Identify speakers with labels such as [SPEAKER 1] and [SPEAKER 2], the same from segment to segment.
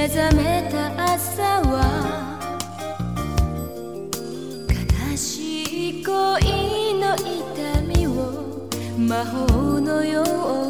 [SPEAKER 1] 目覚めた朝は悲しい恋の痛みを魔法のように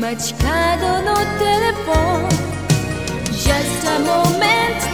[SPEAKER 1] 街角のテレフォン Just a moment.